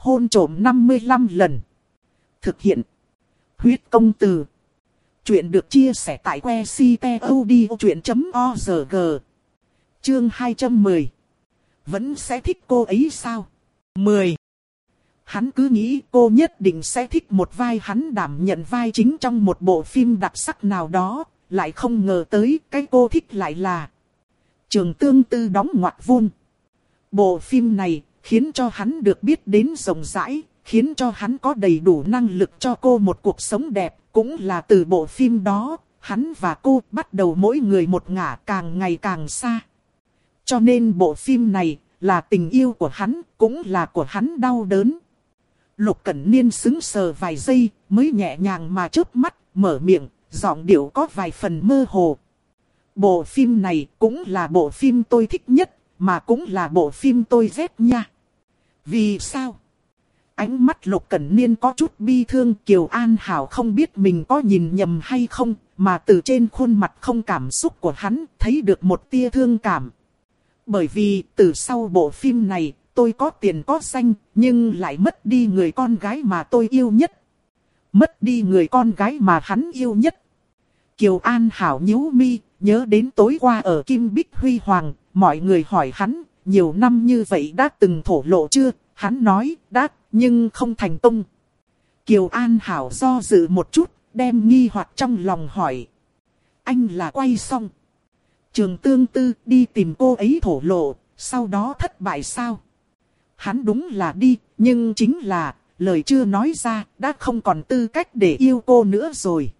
hôn trộm 55 lần. Thực hiện. Huyết công từ. Chuyện được chia sẻ tại que ctod.org. Chương 210. Vẫn sẽ thích cô ấy sao? 10. Hắn cứ nghĩ cô nhất định sẽ thích một vai hắn đảm nhận vai chính trong một bộ phim đặc sắc nào đó, lại không ngờ tới cái cô thích lại là Trường Tương Tư đóng ngoặt vuông. Bộ phim này khiến cho hắn được biết đến rộng rãi, khiến cho hắn có đầy đủ năng lực cho cô một cuộc sống đẹp, cũng là từ bộ phim đó, hắn và cô bắt đầu mỗi người một ngả càng ngày càng xa. Cho nên bộ phim này là tình yêu của hắn, cũng là của hắn đau đớn. Lục Cẩn Niên xứng sờ vài giây, mới nhẹ nhàng mà chớp mắt, mở miệng, giọng điệu có vài phần mơ hồ. Bộ phim này cũng là bộ phim tôi thích nhất, mà cũng là bộ phim tôi ghét nha. Vì sao? Ánh mắt Lục Cẩn Niên có chút bi thương Kiều An Hảo không biết mình có nhìn nhầm hay không, mà từ trên khuôn mặt không cảm xúc của hắn thấy được một tia thương cảm. Bởi vì từ sau bộ phim này, tôi có tiền có danh, nhưng lại mất đi người con gái mà tôi yêu nhất. Mất đi người con gái mà hắn yêu nhất. Kiều An Hảo nhíu mi, nhớ đến tối qua ở Kim Bích Huy Hoàng, mọi người hỏi hắn, nhiều năm như vậy đã từng thổ lộ chưa? Hắn nói, đã, nhưng không thành công. Kiều An Hảo do dự một chút, đem nghi hoặc trong lòng hỏi. Anh là quay xong. Trường tương tư đi tìm cô ấy thổ lộ, sau đó thất bại sao? Hắn đúng là đi, nhưng chính là, lời chưa nói ra, đã không còn tư cách để yêu cô nữa rồi.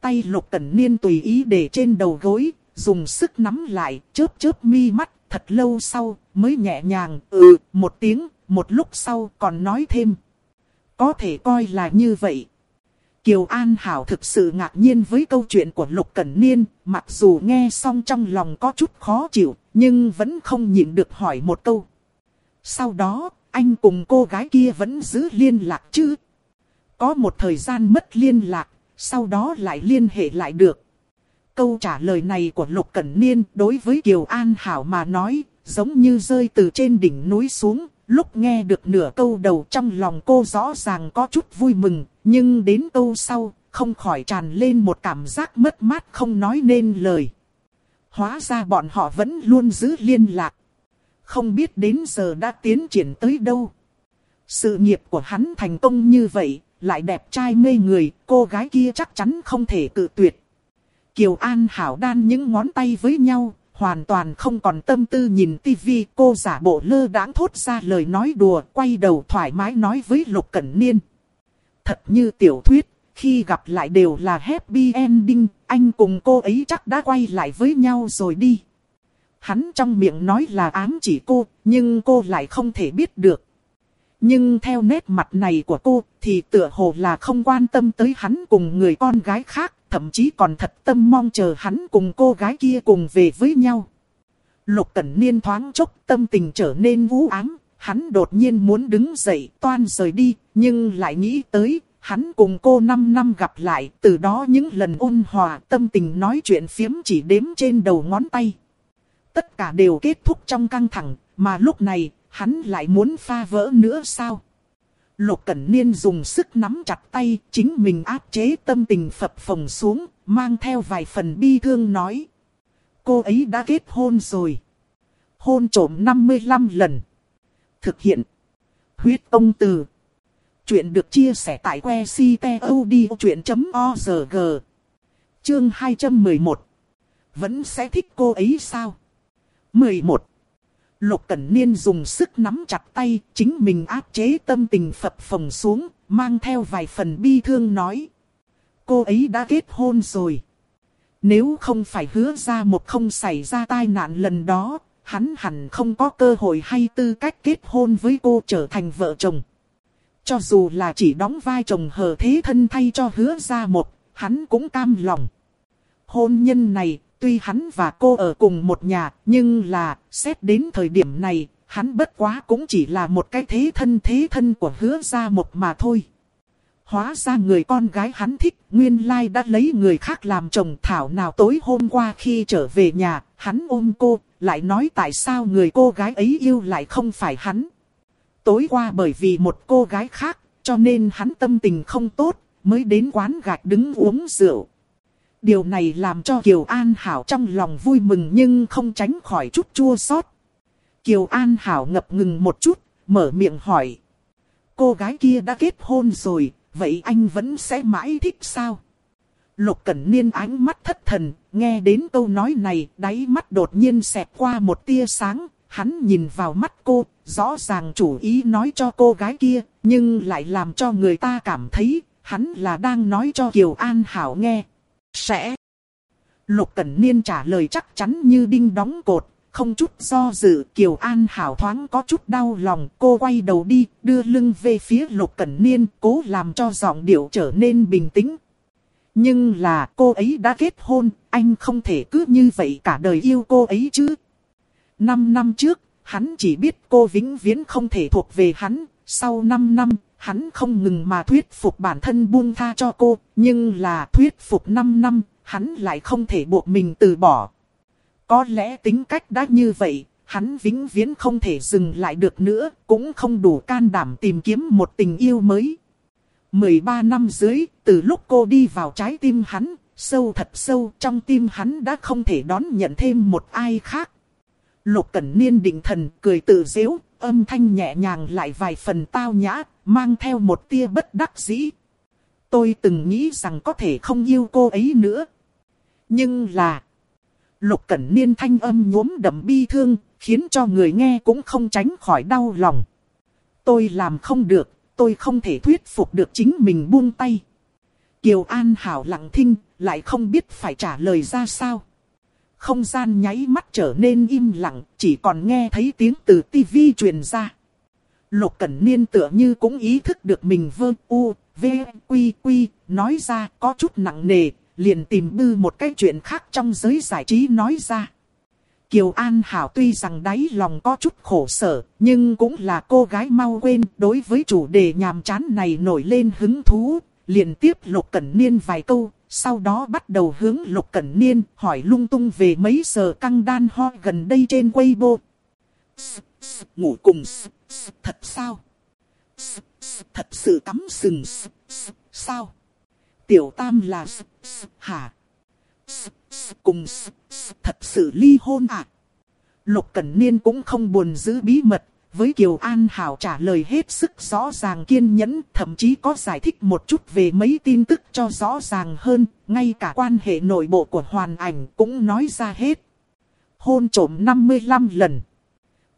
Tay lục cẩn niên tùy ý để trên đầu gối, dùng sức nắm lại, chớp chớp mi mắt, thật lâu sau, mới nhẹ nhàng, ừ, một tiếng, một lúc sau còn nói thêm. Có thể coi là như vậy. Kiều An Hảo thực sự ngạc nhiên với câu chuyện của Lục Cẩn Niên, mặc dù nghe xong trong lòng có chút khó chịu, nhưng vẫn không nhịn được hỏi một câu. Sau đó, anh cùng cô gái kia vẫn giữ liên lạc chứ? Có một thời gian mất liên lạc, sau đó lại liên hệ lại được. Câu trả lời này của Lục Cẩn Niên đối với Kiều An Hảo mà nói, giống như rơi từ trên đỉnh núi xuống, lúc nghe được nửa câu đầu trong lòng cô rõ ràng có chút vui mừng, nhưng đến câu sau, không khỏi tràn lên một cảm giác mất mát không nói nên lời. Hóa ra bọn họ vẫn luôn giữ liên lạc. Không biết đến giờ đã tiến triển tới đâu. Sự nghiệp của hắn thành công như vậy, lại đẹp trai mê người, cô gái kia chắc chắn không thể cự tuyệt. Kiều An hảo đan những ngón tay với nhau, hoàn toàn không còn tâm tư nhìn tivi. Cô giả bộ lơ đãng thốt ra lời nói đùa, quay đầu thoải mái nói với Lục Cẩn Niên. Thật như tiểu thuyết, khi gặp lại đều là happy ending, anh cùng cô ấy chắc đã quay lại với nhau rồi đi. Hắn trong miệng nói là ám chỉ cô, nhưng cô lại không thể biết được. Nhưng theo nét mặt này của cô thì tựa hồ là không quan tâm tới hắn cùng người con gái khác, thậm chí còn thật tâm mong chờ hắn cùng cô gái kia cùng về với nhau. Lục Cẩn Niên thoáng chốc tâm tình trở nên vũ ám, hắn đột nhiên muốn đứng dậy toan rời đi, nhưng lại nghĩ tới, hắn cùng cô 5 năm gặp lại, từ đó những lần ôn hòa tâm tình nói chuyện phiếm chỉ đếm trên đầu ngón tay. Tất cả đều kết thúc trong căng thẳng, mà lúc này hắn lại muốn pha vỡ nữa sao? Lục Cẩn Niên dùng sức nắm chặt tay, chính mình áp chế tâm tình phập phồng xuống, mang theo vài phần bi thương nói. Cô ấy đã kết hôn rồi. Hôn trổm 55 lần. Thực hiện. Huyết ông từ. Chuyện được chia sẻ tại que ctod.org. Chương 211. Vẫn sẽ thích cô ấy sao? 11. Lục Cẩn Niên dùng sức nắm chặt tay, chính mình áp chế tâm tình phập phồng xuống, mang theo vài phần bi thương nói. Cô ấy đã kết hôn rồi. Nếu không phải hứa ra một không xảy ra tai nạn lần đó, hắn hẳn không có cơ hội hay tư cách kết hôn với cô trở thành vợ chồng. Cho dù là chỉ đóng vai chồng hờ thế thân thay cho hứa ra một, hắn cũng cam lòng. Hôn nhân này Tuy hắn và cô ở cùng một nhà, nhưng là, xét đến thời điểm này, hắn bất quá cũng chỉ là một cái thế thân thế thân của hứa gia một mà thôi. Hóa ra người con gái hắn thích, nguyên lai đã lấy người khác làm chồng thảo nào tối hôm qua khi trở về nhà, hắn ôm cô, lại nói tại sao người cô gái ấy yêu lại không phải hắn. tối qua bởi vì một cô gái khác, cho nên hắn tâm tình không tốt, mới đến quán gạch đứng uống rượu. Điều này làm cho Kiều An Hảo trong lòng vui mừng nhưng không tránh khỏi chút chua xót. Kiều An Hảo ngập ngừng một chút, mở miệng hỏi. Cô gái kia đã kết hôn rồi, vậy anh vẫn sẽ mãi thích sao? Lục Cẩn Niên ánh mắt thất thần, nghe đến câu nói này, đáy mắt đột nhiên xẹt qua một tia sáng, hắn nhìn vào mắt cô, rõ ràng chủ ý nói cho cô gái kia, nhưng lại làm cho người ta cảm thấy, hắn là đang nói cho Kiều An Hảo nghe. Sẽ. Lục Cẩn Niên trả lời chắc chắn như đinh đóng cột, không chút do dự. Kiều An Hảo thoáng có chút đau lòng. Cô quay đầu đi, đưa lưng về phía Lục Cẩn Niên, cố làm cho giọng điệu trở nên bình tĩnh. Nhưng là cô ấy đã kết hôn, anh không thể cứ như vậy cả đời yêu cô ấy chứ. Năm năm trước, hắn chỉ biết cô vĩnh viễn không thể thuộc về hắn. Sau năm năm, hắn không ngừng mà thuyết phục bản thân buông tha cho cô, nhưng là thuyết phục 5 năm, hắn lại không thể buộc mình từ bỏ. Có lẽ tính cách đã như vậy, hắn vĩnh viễn không thể dừng lại được nữa, cũng không đủ can đảm tìm kiếm một tình yêu mới. 13 năm dưới, từ lúc cô đi vào trái tim hắn, sâu thật sâu trong tim hắn đã không thể đón nhận thêm một ai khác. Lục Cẩn Niên định thần cười tự dễu, âm thanh nhẹ nhàng lại vài phần tao nhã, mang theo một tia bất đắc dĩ. Tôi từng nghĩ rằng có thể không yêu cô ấy nữa. Nhưng là... Lục Cẩn Niên thanh âm nhuốm đậm bi thương, khiến cho người nghe cũng không tránh khỏi đau lòng. Tôi làm không được, tôi không thể thuyết phục được chính mình buông tay. Kiều An Hảo lặng thinh, lại không biết phải trả lời ra sao. Không gian nháy mắt trở nên im lặng, chỉ còn nghe thấy tiếng từ tivi truyền ra. Lục Cẩn Niên tựa như cũng ý thức được mình vơ u, v, quy quy, nói ra có chút nặng nề, liền tìm bư một cái chuyện khác trong giới giải trí nói ra. Kiều An Hảo tuy rằng đáy lòng có chút khổ sở, nhưng cũng là cô gái mau quên đối với chủ đề nhàm chán này nổi lên hứng thú, liền tiếp Lục Cẩn Niên vài câu, sau đó bắt đầu hướng Lục Cẩn Niên hỏi lung tung về mấy giờ căng đan ho gần đây trên Weibo. Ngủ cùng thật sao? Thật sự cắm sừng sao? Tiểu Tam là hả? Cùng thật sự ly hôn à? Lục Cẩn Niên cũng không buồn giữ bí mật, với Kiều An Hảo trả lời hết sức rõ ràng kiên nhẫn, thậm chí có giải thích một chút về mấy tin tức cho rõ ràng hơn, ngay cả quan hệ nội bộ của hoàn ảnh cũng nói ra hết. Hôn trổm 55 lần.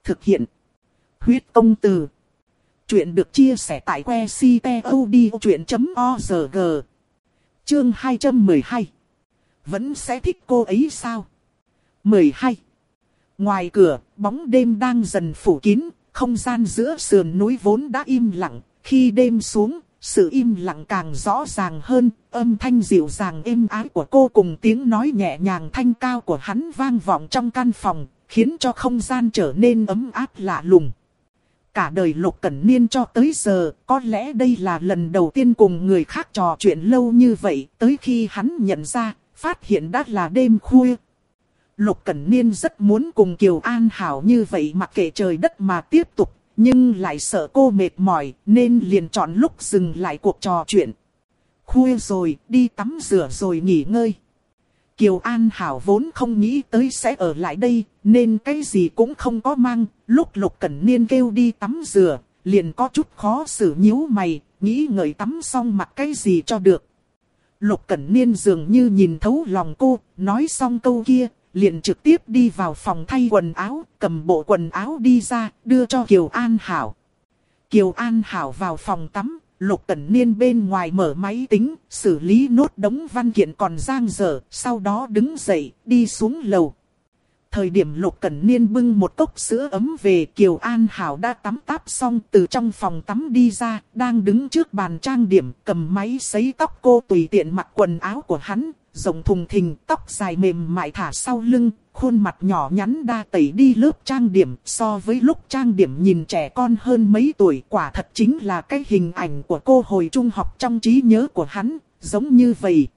Thực hiện. Huyết công từ. Chuyện được chia sẻ tại que ctod.org. Chương 212. Vẫn sẽ thích cô ấy sao? 12. Ngoài cửa, bóng đêm đang dần phủ kín, không gian giữa sườn núi vốn đã im lặng, khi đêm xuống, sự im lặng càng rõ ràng hơn, âm thanh dịu dàng êm ái của cô cùng tiếng nói nhẹ nhàng thanh cao của hắn vang vọng trong căn phòng, khiến cho không gian trở nên ấm áp lạ lùng. Cả đời Lục Cẩn Niên cho tới giờ, có lẽ đây là lần đầu tiên cùng người khác trò chuyện lâu như vậy, tới khi hắn nhận ra, phát hiện đã là đêm khuya. Lục Cẩn Niên rất muốn cùng Kiều An Hảo như vậy mặc kệ trời đất mà tiếp tục, nhưng lại sợ cô mệt mỏi nên liền chọn lúc dừng lại cuộc trò chuyện. Khuya rồi, đi tắm rửa rồi nghỉ ngơi. Kiều An Hảo vốn không nghĩ tới sẽ ở lại đây, nên cái gì cũng không có mang. Lúc Lục Cẩn Niên kêu đi tắm rửa, liền có chút khó xử nhíu mày, nghĩ ngợi tắm xong mặc cái gì cho được. Lục Cẩn Niên dường như nhìn thấu lòng cô, nói xong câu kia, liền trực tiếp đi vào phòng thay quần áo, cầm bộ quần áo đi ra, đưa cho Kiều An Hảo. Kiều An Hảo vào phòng tắm, Lục Cẩn Niên bên ngoài mở máy tính, xử lý nốt đống văn kiện còn giang dở, sau đó đứng dậy, đi xuống lầu. Thời điểm Lục Cẩn Niên bưng một cốc sữa ấm về Kiều An Hảo đã tắm táp xong từ trong phòng tắm đi ra, đang đứng trước bàn trang điểm, cầm máy sấy tóc cô tùy tiện mặc quần áo của hắn, rộng thùng thình, tóc dài mềm mại thả sau lưng, khuôn mặt nhỏ nhắn đa tẩy đi lớp trang điểm, so với lúc trang điểm nhìn trẻ con hơn mấy tuổi, quả thật chính là cái hình ảnh của cô hồi trung học trong trí nhớ của hắn, giống như vậy.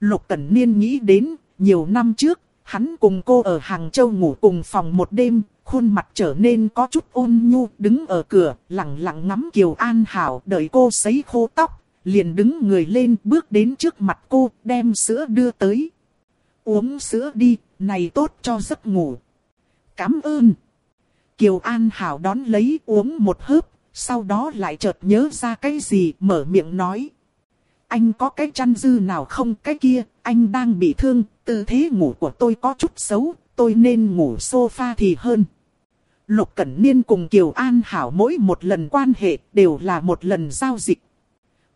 Lục Cẩn Niên nghĩ đến, nhiều năm trước, hắn cùng cô ở Hàng Châu ngủ cùng phòng một đêm, khuôn mặt trở nên có chút ôn nhu, đứng ở cửa, lặng lặng ngắm Kiều An Hảo, đợi cô sấy khô tóc, liền đứng người lên bước đến trước mặt cô, đem sữa đưa tới. Uống sữa đi, này tốt cho giấc ngủ. Cảm ơn. Kiều An Hảo đón lấy uống một hớp, sau đó lại chợt nhớ ra cái gì mở miệng nói. Anh có cái chăn dư nào không cái kia, anh đang bị thương, tư thế ngủ của tôi có chút xấu, tôi nên ngủ sofa thì hơn. Lục Cẩn Niên cùng Kiều An Hảo mỗi một lần quan hệ đều là một lần giao dịch.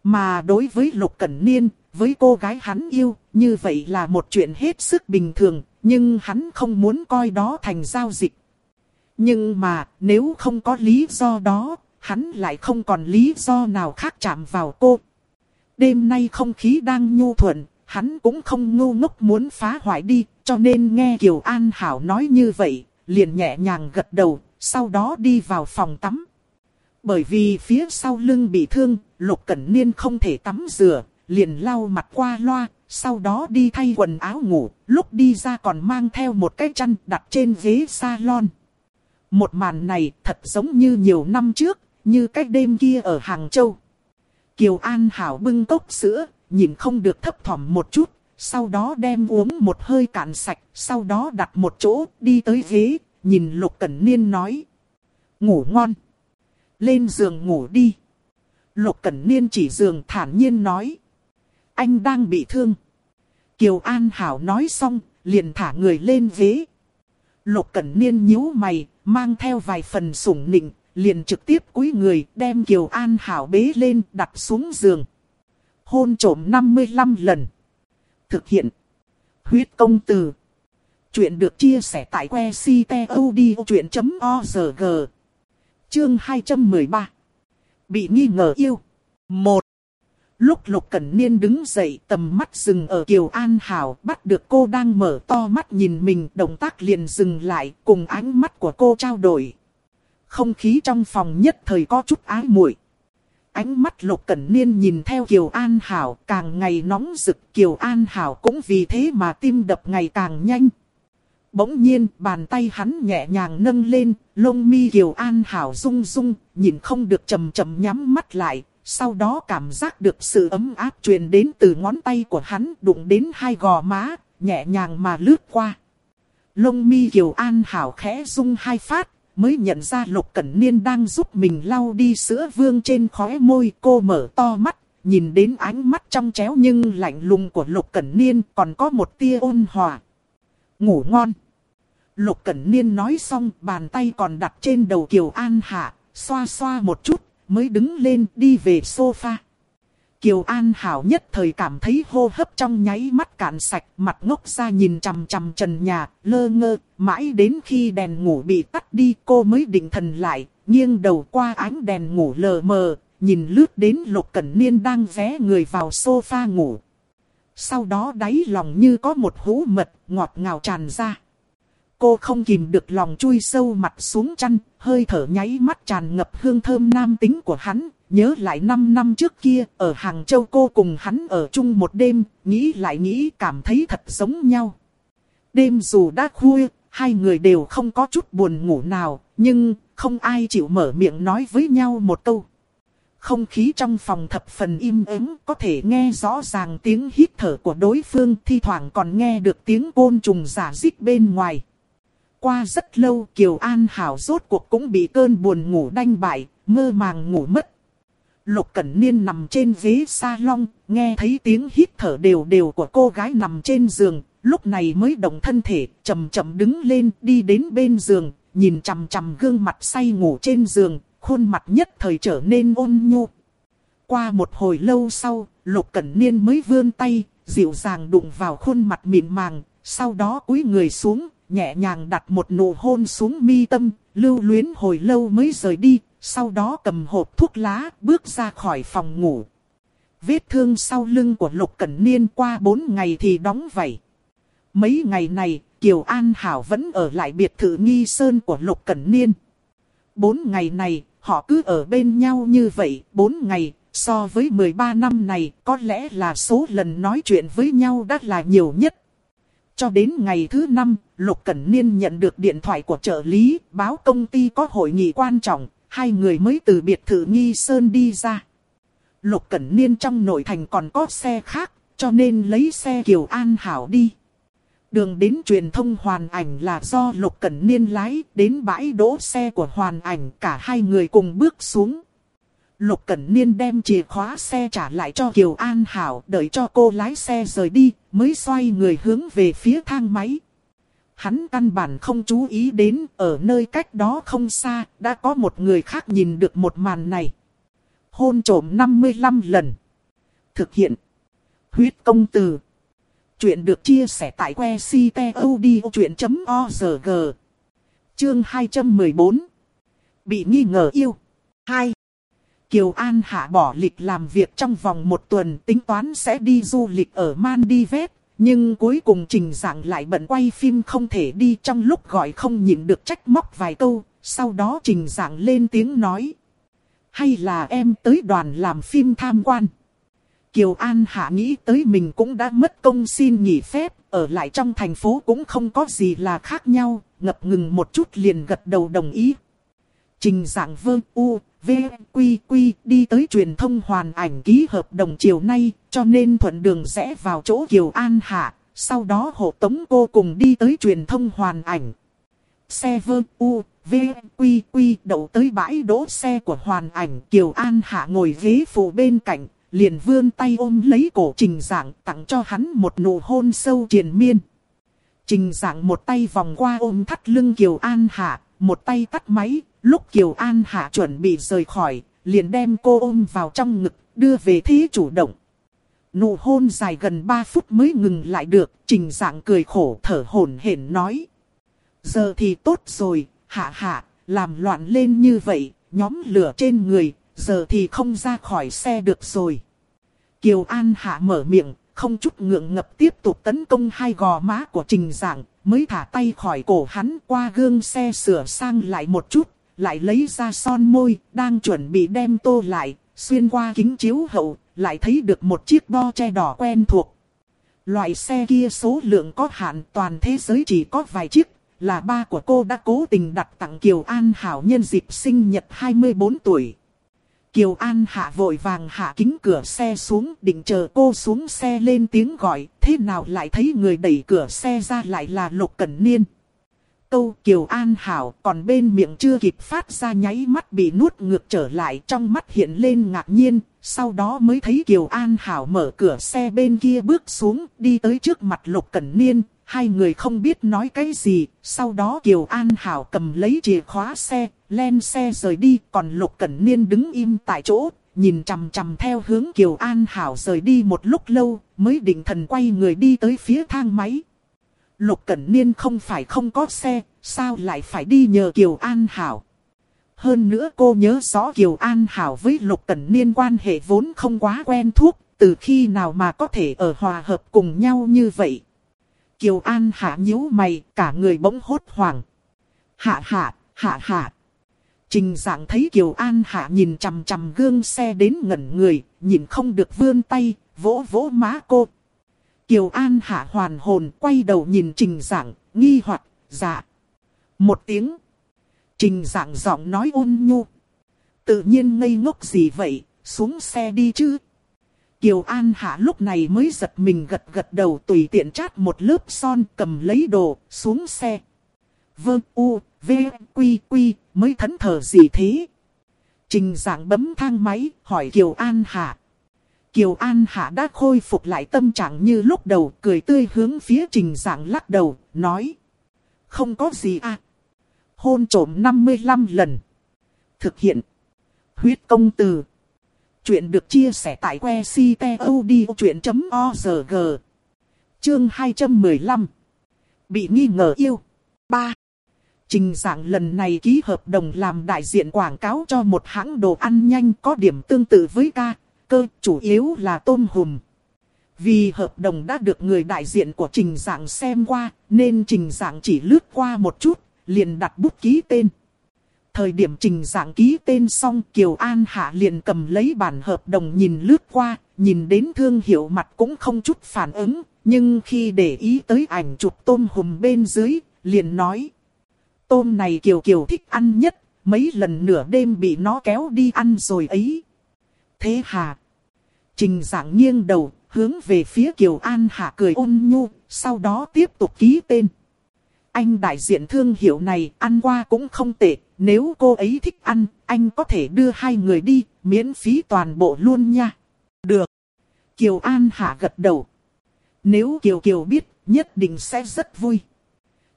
Mà đối với Lục Cẩn Niên, với cô gái hắn yêu, như vậy là một chuyện hết sức bình thường, nhưng hắn không muốn coi đó thành giao dịch. Nhưng mà, nếu không có lý do đó, hắn lại không còn lý do nào khác chạm vào cô. Đêm nay không khí đang nhu thuận, hắn cũng không ngu ngốc muốn phá hoại đi, cho nên nghe Kiều An Hảo nói như vậy, liền nhẹ nhàng gật đầu, sau đó đi vào phòng tắm. Bởi vì phía sau lưng bị thương, Lục Cẩn Niên không thể tắm rửa, liền lau mặt qua loa, sau đó đi thay quần áo ngủ, lúc đi ra còn mang theo một cái chăn đặt trên ghế salon. Một màn này thật giống như nhiều năm trước, như cái đêm kia ở Hàng Châu. Kiều An Hảo bưng cốc sữa, nhìn không được thấp thỏm một chút, sau đó đem uống một hơi cạn sạch, sau đó đặt một chỗ, đi tới ghế, nhìn Lục Cẩn Niên nói. Ngủ ngon. Lên giường ngủ đi. Lục Cẩn Niên chỉ giường thản nhiên nói. Anh đang bị thương. Kiều An Hảo nói xong, liền thả người lên ghế. Lục Cẩn Niên nhíu mày, mang theo vài phần sủng nịnh, liền trực tiếp cúi người đem Kiều An Hảo bế lên đặt xuống giường. Hôn trổm 55 lần. Thực hiện. Huyết công từ. Chuyện được chia sẻ tại que ctod.org. Chương 213. Bị nghi ngờ yêu. 1. Lúc Lục Cẩn Niên đứng dậy tầm mắt dừng ở Kiều An Hảo, bắt được cô đang mở to mắt nhìn mình, động tác liền dừng lại, cùng ánh mắt của cô trao đổi. Không khí trong phòng nhất thời có chút ái muội. Ánh mắt Lục Cẩn Niên nhìn theo Kiều An Hảo càng ngày nóng rực Kiều An Hảo cũng vì thế mà tim đập ngày càng nhanh. Bỗng nhiên bàn tay hắn nhẹ nhàng nâng lên, lông mi Kiều An Hảo rung rung, nhìn không được chầm chầm nhắm mắt lại, sau đó cảm giác được sự ấm áp truyền đến từ ngón tay của hắn đụng đến hai gò má, nhẹ nhàng mà lướt qua. Lông mi Kiều An Hảo khẽ rung hai phát, mới nhận ra Lục Cẩn Niên đang giúp mình lau đi sữa vương trên khóe môi. Cô mở to mắt, nhìn đến ánh mắt trong chéo nhưng lạnh lùng của Lục Cẩn Niên còn có một tia ôn hòa. Ngủ ngon. Lục Cẩn Niên nói xong bàn tay còn đặt trên đầu Kiều An Hạ, xoa xoa một chút, mới đứng lên đi về sofa. Kiều An Hảo nhất thời cảm thấy hô hấp trong nháy mắt cạn sạch, mặt ngốc ra nhìn chằm chằm trần nhà, lơ ngơ, mãi đến khi đèn ngủ bị tắt đi cô mới định thần lại, nghiêng đầu qua ánh đèn ngủ lờ mờ, nhìn lướt đến Lục Cẩn Niên đang vé người vào sofa ngủ. Sau đó đáy lòng như có một hú mật ngọt ngào tràn ra. Cô không kìm được lòng chui sâu mặt xuống chăn, hơi thở nháy mắt tràn ngập hương thơm nam tính của hắn, nhớ lại 5 năm trước kia, ở Hàng Châu cô cùng hắn ở chung một đêm, nghĩ lại nghĩ cảm thấy thật giống nhau. Đêm dù đã khuya, hai người đều không có chút buồn ngủ nào, nhưng không ai chịu mở miệng nói với nhau một câu. Không khí trong phòng thập phần im ắng, có thể nghe rõ ràng tiếng hít thở của đối phương, thi thoảng còn nghe được tiếng côn trùng giả dích bên ngoài. Qua rất lâu Kiều An Hảo rốt cuộc cũng bị cơn buồn ngủ đanh bại, mơ màng ngủ mất. Lục Cẩn Niên nằm trên ghế salon, nghe thấy tiếng hít thở đều đều của cô gái nằm trên giường, lúc này mới động thân thể, chậm chậm đứng lên, đi đến bên giường, nhìn chằm chằm gương mặt say ngủ trên giường, khuôn mặt nhất thời trở nên ôn nhu. Qua một hồi lâu sau, Lục Cẩn Niên mới vươn tay, dịu dàng đụng vào khuôn mặt mịn màng, sau đó cúi người xuống, nhẹ nhàng đặt một nụ hôn xuống mi tâm, lưu luyến hồi lâu mới rời đi, sau đó cầm hộp thuốc lá, bước ra khỏi phòng ngủ. Vết thương sau lưng của Lục Cẩn Niên qua 4 ngày thì đóng vảy. Mấy ngày này, Kiều An Hảo vẫn ở lại biệt thự nghi sơn của Lục Cẩn Niên. 4 ngày này, họ cứ ở bên nhau như vậy, 4 ngày, so với 13 năm này, có lẽ là số lần nói chuyện với nhau đã là nhiều nhất. Cho đến ngày thứ năm, Lục Cẩn Niên nhận được điện thoại của trợ lý, báo công ty có hội nghị quan trọng, hai người mới từ biệt thự Nghi Sơn đi ra. Lục Cẩn Niên trong nội thành còn có xe khác, cho nên lấy xe Kiều An Hảo đi. Đường đến truyền thông hoàn ảnh là do Lục Cẩn Niên lái đến bãi đỗ xe của hoàn ảnh cả hai người cùng bước xuống. Lục Cẩn Niên đem chìa khóa xe trả lại cho Kiều An Hảo đợi cho cô lái xe rời đi mới xoay người hướng về phía thang máy. Hắn căn bản không chú ý đến, ở nơi cách đó không xa, đã có một người khác nhìn được một màn này. Hôn trổm 55 lần. Thực hiện. Huyết công từ. Chuyện được chia sẻ tại que ctod.org. Chương 214. Bị nghi ngờ yêu. 2. Kiều An Hạ bỏ lịch làm việc trong vòng một tuần, tính toán sẽ đi du lịch ở Maldives. Nhưng cuối cùng trình giảng lại bận quay phim không thể đi trong lúc gọi không nhịn được trách móc vài câu. Sau đó trình giảng lên tiếng nói. Hay là em tới đoàn làm phim tham quan. Kiều An Hạ nghĩ tới mình cũng đã mất công xin nghỉ phép, ở lại trong thành phố cũng không có gì là khác nhau, ngập ngừng một chút liền gật đầu đồng ý. Trình dạng vơ u, v, quy quy đi tới truyền thông hoàn ảnh ký hợp đồng chiều nay, cho nên thuận đường rẽ vào chỗ Kiều An Hạ, sau đó hộ tống cô cùng đi tới truyền thông hoàn ảnh. Xe vơ u, v, quy quy đậu tới bãi đỗ xe của hoàn ảnh Kiều An Hạ ngồi ghế phụ bên cạnh, liền vươn tay ôm lấy cổ trình dạng tặng cho hắn một nụ hôn sâu triền miên. Trình dạng một tay vòng qua ôm thắt lưng Kiều An Hạ, một tay tắt máy, lúc Kiều An Hạ chuẩn bị rời khỏi, liền đem cô ôm vào trong ngực, đưa về thế chủ động. Nụ hôn dài gần 3 phút mới ngừng lại được, trình dạng cười khổ thở hổn hển nói. Giờ thì tốt rồi, hạ hạ, làm loạn lên như vậy, nhóm lửa trên người, giờ thì không ra khỏi xe được rồi. Kiều An Hạ mở miệng, không chút ngượng ngập tiếp tục tấn công hai gò má của Trình dạng, mới thả tay khỏi cổ hắn qua gương xe sửa sang lại một chút, lại lấy ra son môi, đang chuẩn bị đem tô lại, xuyên qua kính chiếu hậu, lại thấy được một chiếc bo che đỏ quen thuộc. Loại xe kia số lượng có hạn toàn thế giới chỉ có vài chiếc, là ba của cô đã cố tình đặt tặng Kiều An Hảo nhân dịp sinh nhật 24 tuổi. Kiều An hạ vội vàng hạ kính cửa xe xuống định chờ cô xuống xe lên tiếng gọi, thế nào lại thấy người đẩy cửa xe ra lại là Lục Cẩn Niên. Câu Kiều An hảo còn bên miệng chưa kịp phát ra nháy mắt bị nuốt ngược trở lại trong mắt hiện lên ngạc nhiên, sau đó mới thấy Kiều An hảo mở cửa xe bên kia bước xuống đi tới trước mặt Lục Cẩn Niên, hai người không biết nói cái gì, sau đó Kiều An Hảo cầm lấy chìa khóa xe, lên xe rời đi, còn Lục Cẩn Niên đứng im tại chỗ, nhìn chằm chằm theo hướng Kiều An Hảo rời đi một lúc lâu, mới định thần quay người đi tới phía thang máy. Lục Cẩn Niên không phải không có xe, sao lại phải đi nhờ Kiều An Hảo. Hơn nữa cô nhớ rõ Kiều An Hảo với Lục Cẩn Niên quan hệ vốn không quá quen thuộc, từ khi nào mà có thể ở hòa hợp cùng nhau như vậy. Kiều An hạ nhíu mày, cả người bỗng hốt hoảng. Hạ hạ, hạ hạ. Trình dạng thấy Kiều An hạ nhìn chằm chằm gương xe đến ngẩn người, nhìn không được vươn tay, vỗ vỗ má cô. Kiều An hạ hoàn hồn quay đầu nhìn trình dạng, nghi hoặc dạ. Một tiếng. Trình dạng giọng nói ôn nhu. Tự nhiên ngây ngốc gì vậy, xuống xe đi chứ. Kiều An Hạ lúc này mới giật mình gật gật đầu tùy tiện chát một lớp son cầm lấy đồ, xuống xe. Vơ u, v, quy quy, mới thẫn thờ gì thế? Trình giảng bấm thang máy, hỏi Kiều An Hạ. Kiều An Hạ đã khôi phục lại tâm trạng như lúc đầu, cười tươi hướng phía trình giảng lắc đầu, nói. Không có gì à. Hôn trổm 55 lần. Thực hiện. Huyết công từ. Chuyện được chia sẻ tại que ctod.org. Chương 215. Bị nghi ngờ yêu. 3. Trình dạng lần này ký hợp đồng làm đại diện quảng cáo cho một hãng đồ ăn nhanh có điểm tương tự với ca, cơ chủ yếu là tôm hùm. Vì hợp đồng đã được người đại diện của trình dạng xem qua, nên trình dạng chỉ lướt qua một chút, liền đặt bút ký tên. Thời điểm trình dạng ký tên xong Kiều An Hạ liền cầm lấy bản hợp đồng nhìn lướt qua, nhìn đến thương hiệu mặt cũng không chút phản ứng, Nhưng khi để ý tới ảnh chụp tôm hùm bên dưới, liền nói. Tôm này Kiều Kiều thích ăn nhất, mấy lần nửa đêm bị nó kéo đi ăn rồi ấy. Thế hà? Trình giảng nghiêng đầu, hướng về phía Kiều An Hạ cười ôn nhu, sau đó tiếp tục ký tên. Anh đại diện thương hiệu này ăn qua cũng không tệ, nếu cô ấy thích ăn, anh có thể đưa hai người đi, miễn phí toàn bộ luôn nha. Được. Kiều An Hạ gật đầu. Nếu Kiều Kiều biết, nhất định sẽ rất vui.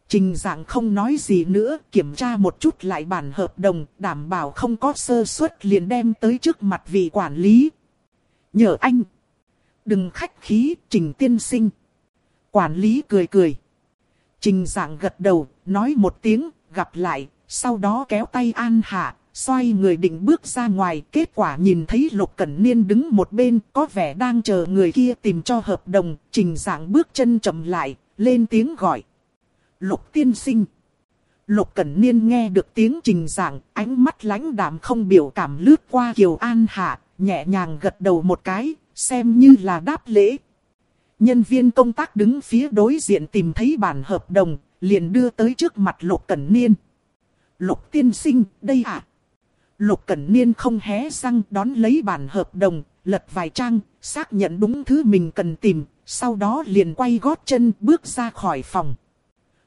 Trình dạng không nói gì nữa, kiểm tra một chút lại bản hợp đồng, đảm bảo không có sơ suất liền đem tới trước mặt vị quản lý. Nhờ anh. Đừng khách khí, trình tiên sinh. Quản lý cười cười. Trình dạng gật đầu, nói một tiếng, gặp lại, sau đó kéo tay An Hạ, xoay người định bước ra ngoài. Kết quả nhìn thấy Lục Cẩn Niên đứng một bên, có vẻ đang chờ người kia tìm cho hợp đồng. Trình dạng bước chân chậm lại, lên tiếng gọi. Lục tiên sinh. Lục Cẩn Niên nghe được tiếng trình dạng, ánh mắt lãnh đạm không biểu cảm lướt qua Kiều An Hạ, nhẹ nhàng gật đầu một cái, xem như là đáp lễ. Nhân viên công tác đứng phía đối diện tìm thấy bản hợp đồng, liền đưa tới trước mặt Lục Cẩn Niên. Lục tiên sinh, đây à? Lục Cẩn Niên không hé răng đón lấy bản hợp đồng, lật vài trang, xác nhận đúng thứ mình cần tìm, sau đó liền quay gót chân bước ra khỏi phòng.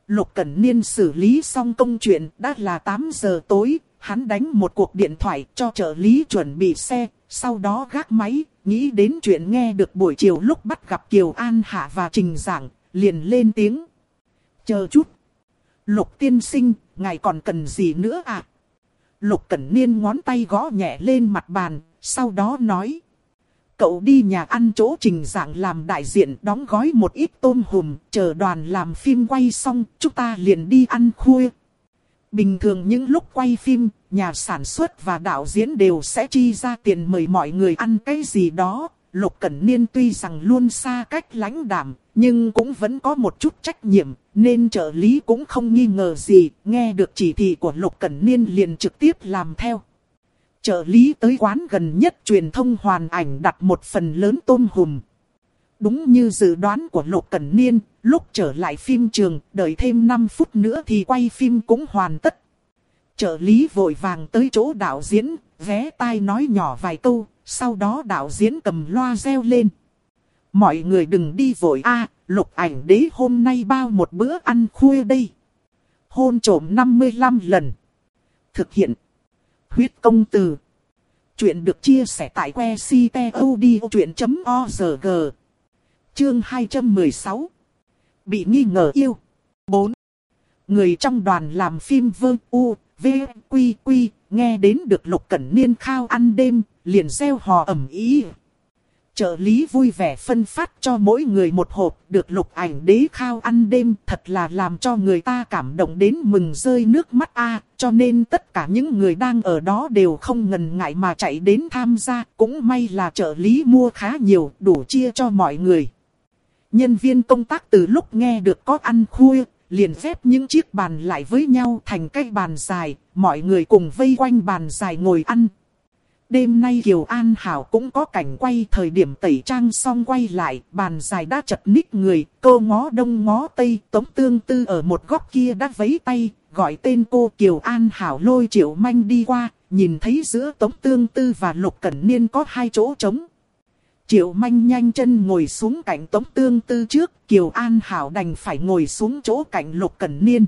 Lục Cẩn Niên xử lý xong công chuyện đã là 8 giờ tối, hắn đánh một cuộc điện thoại cho trợ lý chuẩn bị xe, sau đó gác máy, nghĩ đến chuyện nghe được buổi chiều lúc bắt gặp Kiều An Hạ và Trình Giảng, liền lên tiếng. Chờ chút. Lục tiên sinh, ngài còn cần gì nữa à? Lục Cẩn Niên ngón tay gõ nhẹ lên mặt bàn, sau đó nói. Cậu đi nhà ăn chỗ trình dạng làm đại diện đóng gói một ít tôm hùm, chờ đoàn làm phim quay xong, chúng ta liền đi ăn khuya. Bình thường những lúc quay phim, nhà sản xuất và đạo diễn đều sẽ chi ra tiền mời mọi người ăn cái gì đó. Lục Cẩn Niên tuy rằng luôn xa cách lãnh đạm, nhưng cũng vẫn có một chút trách nhiệm, nên trợ lý cũng không nghi ngờ gì, nghe được chỉ thị của Lục Cẩn Niên liền trực tiếp làm theo. Trợ lý tới quán gần nhất truyền thông hoàn ảnh đặt một phần lớn tôm hùm. Đúng như dự đoán của Lục Cẩn Niên, lúc trở lại phim trường, đợi thêm 5 phút nữa thì quay phim cũng hoàn tất. Trợ lý vội vàng tới chỗ đạo diễn, vé tai nói nhỏ vài câu, sau đó đạo diễn cầm loa reo lên. Mọi người đừng đi vội a lục ảnh đế hôm nay bao một bữa ăn khuya đây. Hôn trổm 55 lần. Thực hiện. Huyết công từ. Chuyện được chia sẻ tại que ctod.org. Chương 216. Bị nghi ngờ yêu. 4. Người trong đoàn làm phim vơ u, v, quy quy, nghe đến được lục cẩn niên khao ăn đêm, liền gieo hò ẩm ý. Trợ lý vui vẻ phân phát cho mỗi người một hộp được lục ảnh đế khao ăn đêm thật là làm cho người ta cảm động đến mừng rơi nước mắt a cho nên tất cả những người đang ở đó đều không ngần ngại mà chạy đến tham gia cũng may là trợ lý mua khá nhiều đủ chia cho mọi người. Nhân viên công tác từ lúc nghe được có ăn khuya liền phép những chiếc bàn lại với nhau thành cái bàn dài, mọi người cùng vây quanh bàn dài ngồi ăn, Đêm nay Kiều An Hảo cũng có cảnh quay thời điểm tẩy trang xong quay lại, bàn dài đã chật ních người, cô ngó đông ngó tây, tống tương tư ở một góc kia đã vấy tay, gọi tên cô Kiều An Hảo lôi triệu manh đi qua, nhìn thấy giữa tống tương tư và lục cẩn niên có hai chỗ trống. Triệu manh nhanh chân ngồi xuống cạnh tống tương tư trước, Kiều An Hảo đành phải ngồi xuống chỗ cạnh lục cẩn niên.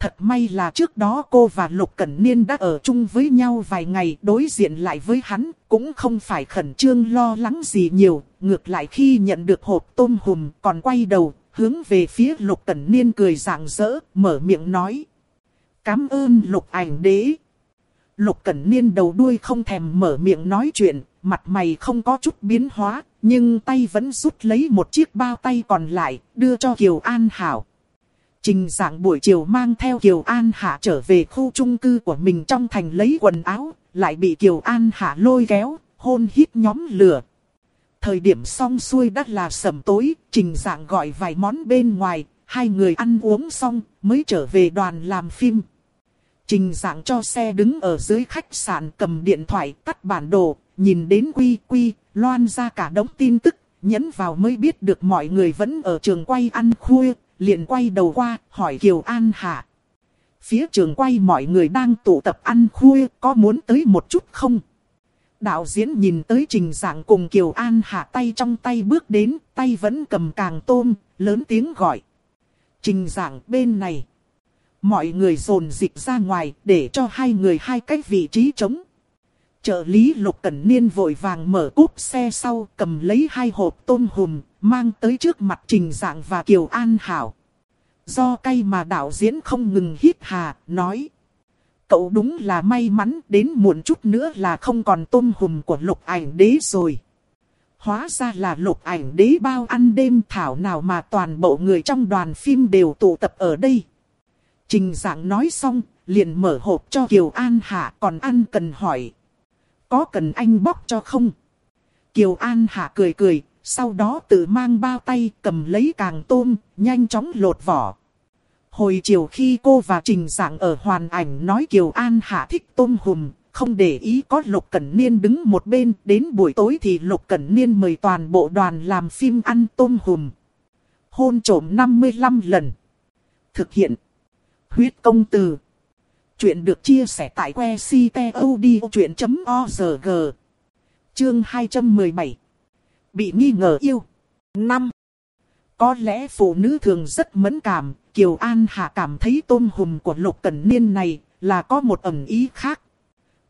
Thật may là trước đó cô và Lục Cẩn Niên đã ở chung với nhau vài ngày đối diện lại với hắn, cũng không phải khẩn trương lo lắng gì nhiều, ngược lại khi nhận được hộp tôm hùm còn quay đầu, hướng về phía Lục Cẩn Niên cười rạng rỡ, mở miệng nói. Cám ơn Lục ảnh đế. Lục Cẩn Niên đầu đuôi không thèm mở miệng nói chuyện, mặt mày không có chút biến hóa, nhưng tay vẫn rút lấy một chiếc bao tay còn lại, đưa cho Kiều An Hảo. Trình dạng buổi chiều mang theo Kiều An Hạ trở về khu trung cư của mình trong thành lấy quần áo, lại bị Kiều An Hạ lôi kéo, hôn hít nhóm lửa. Thời điểm xong xuôi đã là sầm tối, trình dạng gọi vài món bên ngoài, hai người ăn uống xong mới trở về đoàn làm phim. Trình dạng cho xe đứng ở dưới khách sạn cầm điện thoại tắt bản đồ, nhìn đến quy quy, loan ra cả đống tin tức, nhấn vào mới biết được mọi người vẫn ở trường quay ăn khuya, liền quay đầu qua, hỏi Kiều An Hạ. Phía trường quay mọi người đang tụ tập ăn khuya, có muốn tới một chút không? Đạo diễn nhìn tới trình dạng cùng Kiều An Hạ tay trong tay bước đến, tay vẫn cầm càng tôm, lớn tiếng gọi. Trình dạng bên này. Mọi người dồn dịch ra ngoài để cho hai người hai cái vị trí trống. Trợ lý Lục Cẩn Niên vội vàng mở cúp xe sau cầm lấy hai hộp tôm hùm, mang tới trước mặt Trình Dạng và Kiều An Hảo. Do cay mà đạo diễn không ngừng hít hà, nói. Cậu đúng là may mắn đến muộn chút nữa là không còn tôm hùm của lục ảnh đế rồi. Hóa ra là lục ảnh đế bao ăn đêm thảo nào mà toàn bộ người trong đoàn phim đều tụ tập ở đây. Trình dạng nói xong, liền mở hộp cho Kiều An Hạ còn ăn cần hỏi. Có cần anh bóc cho không? Kiều An Hạ cười cười, sau đó tự mang bao tay cầm lấy càng tôm, nhanh chóng lột vỏ. Hồi chiều khi cô và Trình Giảng ở hoàn ảnh nói Kiều An Hạ thích tôm hùm, không để ý có Lục Cẩn Niên đứng một bên, đến buổi tối thì Lục Cẩn Niên mời toàn bộ đoàn làm phim ăn tôm hùm. Hôn trổm 55 lần. Thực hiện. Huyết công từ. Chuyện được chia sẻ tại que ctod.org. Chương 217. Bị nghi ngờ yêu. 5. Có lẽ phụ nữ thường rất mẫn cảm, Kiều An Hạ cảm thấy tôm hùm của Lục Cẩn Niên này là có một ẩn ý khác.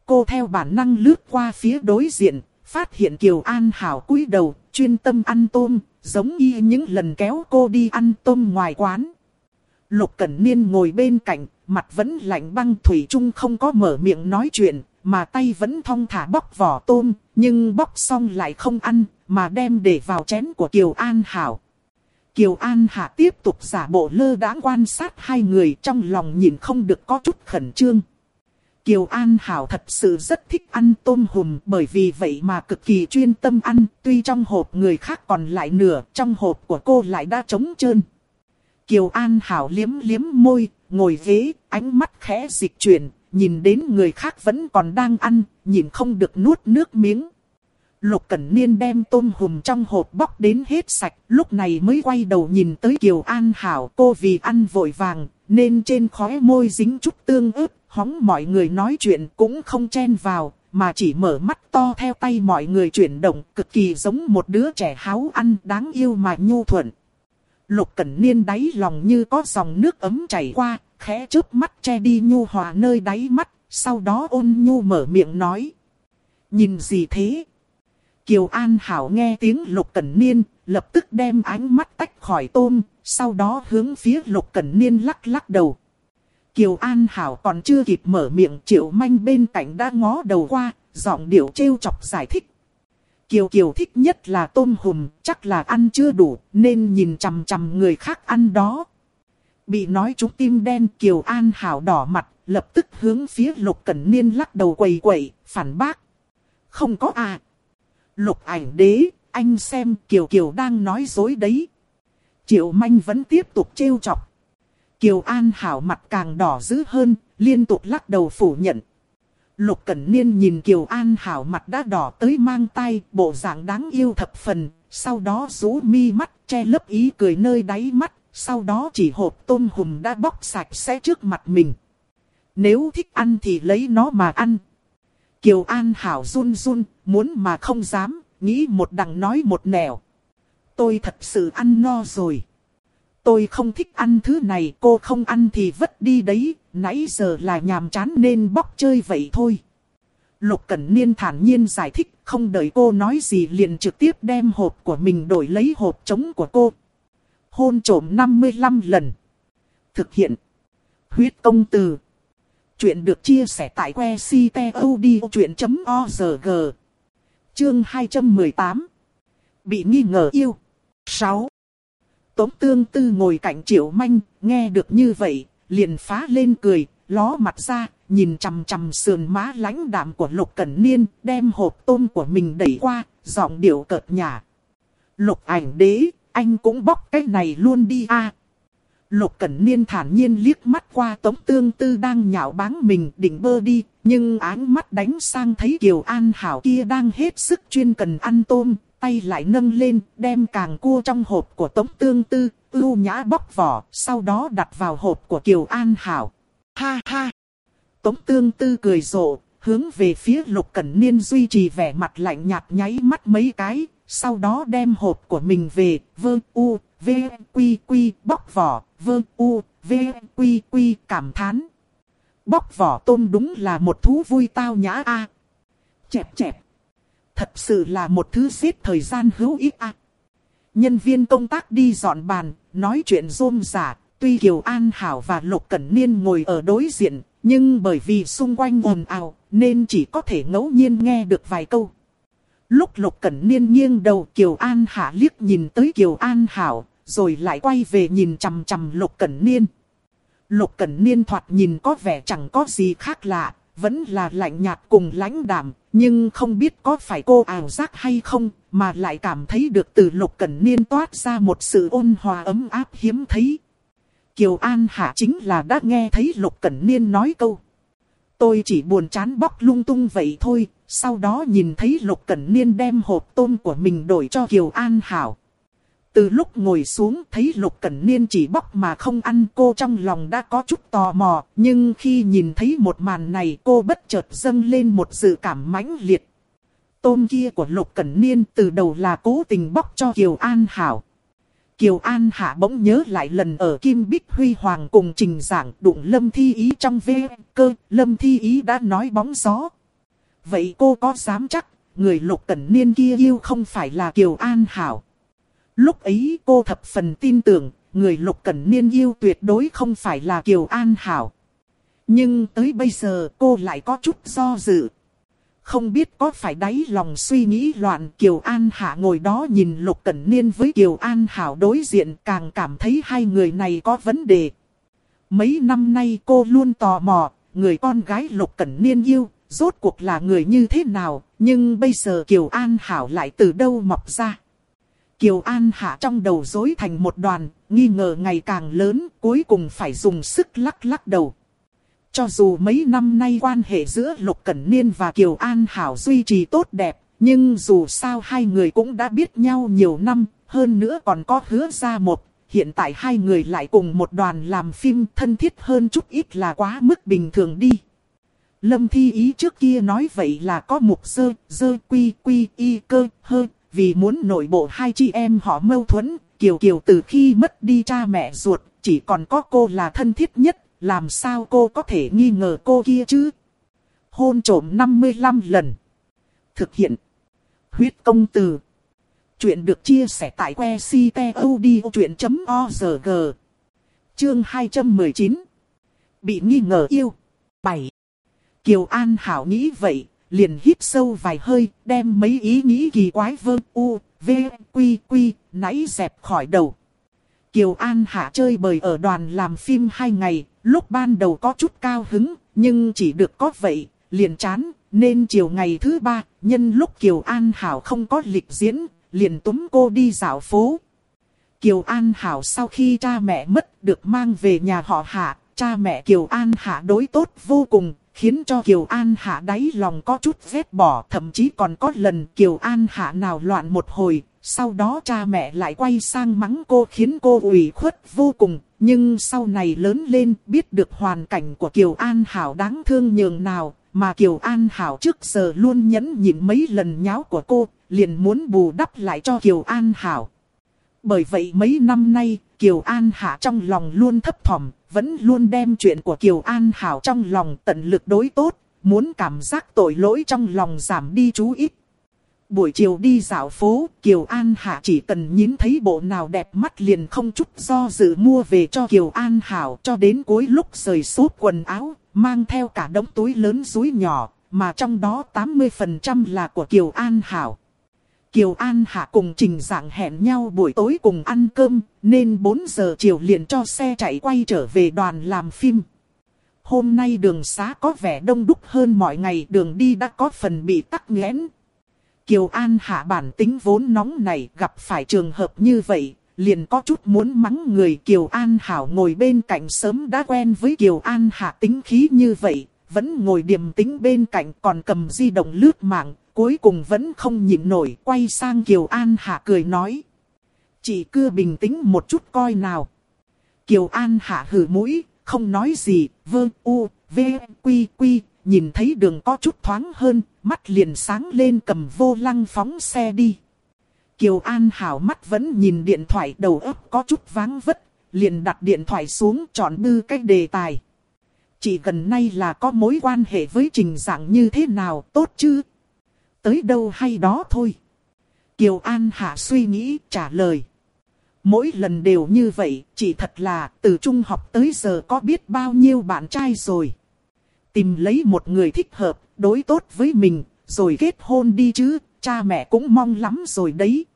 Cô theo bản năng lướt qua phía đối diện, phát hiện Kiều An Hảo cúi đầu, chuyên tâm ăn tôm, giống như những lần kéo cô đi ăn tôm ngoài quán. Lục Cẩn Niên ngồi bên cạnh, mặt vẫn lạnh băng thủy chung không có mở miệng nói chuyện, mà tay vẫn thong thả bóc vỏ tôm, nhưng bóc xong lại không ăn, mà đem để vào chén của Kiều An Hảo. Kiều An Hạ tiếp tục giả bộ lơ đãng quan sát hai người trong lòng nhìn không được có chút khẩn trương. Kiều An Hảo thật sự rất thích ăn tôm hùm bởi vì vậy mà cực kỳ chuyên tâm ăn, tuy trong hộp người khác còn lại nửa, trong hộp của cô lại đã trống trơn. Kiều An Hảo liếm liếm môi, ngồi ghế, ánh mắt khẽ dịch chuyển, nhìn đến người khác vẫn còn đang ăn, nhìn không được nuốt nước miếng. Lục Cẩn Niên đem tôm hùm trong hộp bóc đến hết sạch, lúc này mới quay đầu nhìn tới Kiều An Hảo cô vì ăn vội vàng, nên trên khóe môi dính chút tương ướp, hóng mọi người nói chuyện cũng không chen vào, mà chỉ mở mắt to theo tay mọi người chuyển động, cực kỳ giống một đứa trẻ háo ăn đáng yêu mà nhu thuận. Lục Cẩn Niên đáy lòng như có dòng nước ấm chảy qua, khẽ chớp mắt che đi nhu hòa nơi đáy mắt, sau đó ôn nhu mở miệng nói. Nhìn gì thế? Kiều An Hảo nghe tiếng Lục Cẩn Niên, lập tức đem ánh mắt tách khỏi tôm, sau đó hướng phía Lục Cẩn Niên lắc lắc đầu. Kiều An Hảo còn chưa kịp mở miệng triệu manh bên cạnh đã ngó đầu qua, giọng điệu trêu chọc giải thích. Kiều Kiều thích nhất là tôm hùm, chắc là ăn chưa đủ, nên nhìn chằm chằm người khác ăn đó. Bị nói trúng tim đen Kiều An Hảo đỏ mặt, lập tức hướng phía Lục Cẩn Niên lắc đầu quầy quậy, phản bác. Không có à. Lục ảnh đế, anh xem Kiều Kiều đang nói dối đấy. Triệu Manh vẫn tiếp tục trêu chọc. Kiều An Hảo mặt càng đỏ dữ hơn, liên tục lắc đầu phủ nhận. Lục Cẩn Niên nhìn Kiều An Hảo mặt đã đỏ tới mang tay, bộ dạng đáng yêu thập phần, sau đó rú mi mắt, che lấp ý cười nơi đáy mắt, sau đó chỉ hộp tôm hùm đã bóc sạch sẽ trước mặt mình. Nếu thích ăn thì lấy nó mà ăn. Kiều An Hảo run run, muốn mà không dám, nghĩ một đằng nói một nẻo. Tôi thật sự ăn no rồi. Tôi không thích ăn thứ này, cô không ăn thì vứt đi đấy, nãy giờ là nhàm chán nên bóc chơi vậy thôi. Lục Cẩn Niên thản nhiên giải thích, không đợi cô nói gì liền trực tiếp đem hộp của mình đổi lấy hộp trống của cô. Hôn trổm 55 lần. Thực hiện. Huyết công từ. Chuyện được chia sẻ tại que ctod.org. Chương 218. Bị nghi ngờ yêu. 6. Tống tương tư ngồi cạnh triệu manh, nghe được như vậy, liền phá lên cười, ló mặt ra, nhìn chằm chằm sườn má lãnh đạm của Lục Cẩn Niên, đem hộp tôm của mình đẩy qua, giọng điệu cợt nhả. Lục ảnh đế, anh cũng bóc cái này luôn đi a. Lục Cẩn Niên thản nhiên liếc mắt qua Tống Tương Tư đang nhạo báng mình định bơ đi, nhưng áng mắt đánh sang thấy Kiều An Hảo kia đang hết sức chuyên cần ăn tôm, tay lại nâng lên, đem càng cua trong hộp của Tống Tương Tư, ưu nhã bóc vỏ, sau đó đặt vào hộp của Kiều An Hảo. Ha ha! Tống Tương Tư cười rộ, hướng về phía Lục Cẩn Niên duy trì vẻ mặt lạnh nhạt nháy mắt mấy cái, sau đó đem hộp của mình về, vơ u, v, quy quy, bóc vỏ, vơ u, v, quy quy, cảm thán. Bóc vỏ tôm đúng là một thú vui tao nhã a. Chẹp chẹp. Thật sự là một thứ giết thời gian hữu ích a. Nhân viên công tác đi dọn bàn, nói chuyện rôm giả, tuy Kiều An Hảo và Lục Cẩn Niên ngồi ở đối diện, nhưng bởi vì xung quanh ồn ào, nên chỉ có thể ngẫu nhiên nghe được vài câu. Lúc Lục Cẩn Niên nghiêng đầu Kiều An Hạ liếc nhìn tới Kiều An Hảo, rồi lại quay về nhìn chằm chằm Lục Cẩn Niên. Lục Cẩn Niên thoạt nhìn có vẻ chẳng có gì khác lạ, vẫn là lạnh nhạt cùng lãnh đạm, nhưng không biết có phải cô ảo giác hay không, mà lại cảm thấy được từ Lục Cẩn Niên toát ra một sự ôn hòa ấm áp hiếm thấy. Kiều An Hạ chính là đã nghe thấy Lục Cẩn Niên nói câu. Tôi chỉ buồn chán bóc lung tung vậy thôi, sau đó nhìn thấy Lục Cẩn Niên đem hộp tôm của mình đổi cho Kiều An Hảo. Từ lúc ngồi xuống thấy Lục Cẩn Niên chỉ bóc mà không ăn cô trong lòng đã có chút tò mò, nhưng khi nhìn thấy một màn này cô bất chợt dâng lên một dự cảm mãnh liệt. Tôm kia của Lục Cẩn Niên từ đầu là cố tình bóc cho Kiều An Hảo. Kiều An Hạ bỗng nhớ lại lần ở Kim Bích Huy Hoàng cùng trình giảng đụng Lâm Thi Ý trong vê cơ, Lâm Thi Ý đã nói bóng gió. Vậy cô có dám chắc, người Lục Cẩn Niên kia yêu không phải là Kiều An Hảo. Lúc ấy cô thập phần tin tưởng, người Lục Cẩn Niên yêu tuyệt đối không phải là Kiều An Hảo. Nhưng tới bây giờ cô lại có chút do dự. Không biết có phải đáy lòng suy nghĩ loạn Kiều An Hạ ngồi đó nhìn Lục Cẩn Niên với Kiều An Hảo đối diện càng cảm thấy hai người này có vấn đề. Mấy năm nay cô luôn tò mò, người con gái Lục Cẩn Niên yêu, rốt cuộc là người như thế nào, nhưng bây giờ Kiều An Hảo lại từ đâu mọc ra. Kiều An Hạ trong đầu rối thành một đoàn, nghi ngờ ngày càng lớn, cuối cùng phải dùng sức lắc lắc đầu. Cho dù mấy năm nay quan hệ giữa Lục Cẩn Niên và Kiều An Hảo duy trì tốt đẹp, nhưng dù sao hai người cũng đã biết nhau nhiều năm, hơn nữa còn có hứa ra một. Hiện tại hai người lại cùng một đoàn làm phim thân thiết hơn chút ít là quá mức bình thường đi. Lâm Thi Ý trước kia nói vậy là có mục sơ, dơ quy quy y cơ hơ, vì muốn nội bộ hai chị em họ mâu thuẫn, Kiều Kiều từ khi mất đi cha mẹ ruột, chỉ còn có cô là thân thiết nhất, làm sao cô có thể nghi ngờ cô kia chứ? Hôn trổm 55 lần. Thực hiện. Huyết công từ. Chuyện được chia sẻ tại que ctod.org. Chương 219. Bị nghi ngờ yêu. 7. Kiều An Hảo nghĩ vậy, liền hít sâu vài hơi, đem mấy ý nghĩ kỳ quái vơ u, v, quy quy, nãy dẹp khỏi đầu. Kiều An Hạ chơi bời ở đoàn làm phim hai ngày, lúc ban đầu có chút cao hứng, nhưng chỉ được có vậy, liền chán, nên chiều ngày thứ ba, nhân lúc Kiều An Hảo không có lịch diễn, liền túm cô đi dạo phố. Kiều An Hảo sau khi cha mẹ mất được mang về nhà họ Hạ, cha mẹ Kiều An Hạ đối tốt vô cùng, khiến cho Kiều An Hạ đáy lòng có chút vết bỏ, thậm chí còn có lần Kiều An Hạ nào loạn một hồi, sau đó cha mẹ lại quay sang mắng cô khiến cô ủy khuất vô cùng, nhưng sau này lớn lên biết được hoàn cảnh của Kiều An Hảo đáng thương nhường nào, mà Kiều An Hảo trước giờ luôn nhẫn nhịn mấy lần nháo của cô, liền muốn bù đắp lại cho Kiều An Hảo. Bởi vậy mấy năm nay, Kiều An Hạ trong lòng luôn thấp thỏm, vẫn luôn đem chuyện của Kiều An Hảo trong lòng tận lực đối tốt, muốn cảm giác tội lỗi trong lòng giảm đi chú ít. Buổi chiều đi dạo phố, Kiều An Hạ chỉ cần nhìn thấy bộ nào đẹp mắt liền không chút do dự mua về cho Kiều An Hảo cho đến cuối lúc rời xốp quần áo, mang theo cả đống túi lớn túi nhỏ, mà trong đó 80% là của Kiều An Hảo. Kiều An Hạ cùng Trình Giảng hẹn nhau buổi tối cùng ăn cơm, nên 4 giờ chiều liền cho xe chạy quay trở về đoàn làm phim. Hôm nay đường xá có vẻ đông đúc hơn mọi ngày đường đi đã có phần bị tắc nghẽn. Kiều An Hạ bản tính vốn nóng này gặp phải trường hợp như vậy, liền có chút muốn mắng người Kiều An Hảo ngồi bên cạnh sớm đã quen với Kiều An Hạ tính khí như vậy, vẫn ngồi điềm tĩnh bên cạnh còn cầm di động lướt mạng, cuối cùng vẫn không nhịn nổi, quay sang Kiều An Hạ cười nói. Chị cứ bình tĩnh một chút coi nào. Kiều An Hạ hử mũi, không nói gì, vơ u, v, quy quy, nhìn thấy đường có chút thoáng hơn, mắt liền sáng lên cầm vô lăng phóng xe đi. Kiều An Hảo mắt vẫn nhìn điện thoại đầu ấp có chút váng vất, liền đặt điện thoại xuống chọn bư cách đề tài. Chỉ gần nay là có mối quan hệ với trình dạng như thế nào tốt chứ? Tới đâu hay đó thôi. Kiều An Hạ suy nghĩ trả lời. Mỗi lần đều như vậy, chỉ thật là từ trung học tới giờ có biết bao nhiêu bạn trai rồi. Tìm lấy một người thích hợp, đối tốt với mình, rồi kết hôn đi chứ, cha mẹ cũng mong lắm rồi đấy.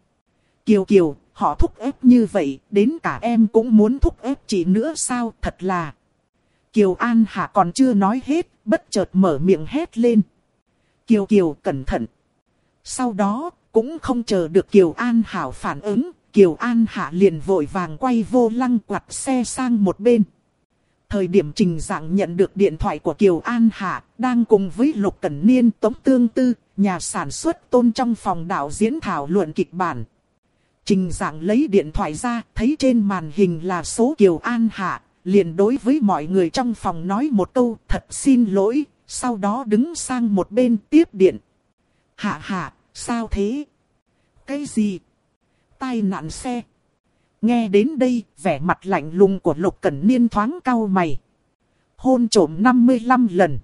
Kiều Kiều, họ thúc ép như vậy, đến cả em cũng muốn thúc ép chị nữa sao, thật là. Kiều An Hạ còn chưa nói hết, bất chợt mở miệng hét lên. Kiều Kiều cẩn thận. Sau đó, cũng không chờ được Kiều An Hảo phản ứng, Kiều An Hạ liền vội vàng quay vô lăng quạt xe sang một bên. Thời điểm trình dạng nhận được điện thoại của Kiều An Hạ, đang cùng với Lục Cẩn Niên Tống Tương Tư, nhà sản xuất tôn trong phòng đạo diễn thảo luận kịch bản. Trình dạng lấy điện thoại ra, thấy trên màn hình là số Kiều An Hạ, liền đối với mọi người trong phòng nói một câu thật xin lỗi, sau đó đứng sang một bên tiếp điện. Hạ hạ, sao thế? Cái gì? Tai nạn xe. Nghe đến đây, vẻ mặt lạnh lùng của Lục Cẩn Niên thoáng cau mày. Hôn trổm 55 lần.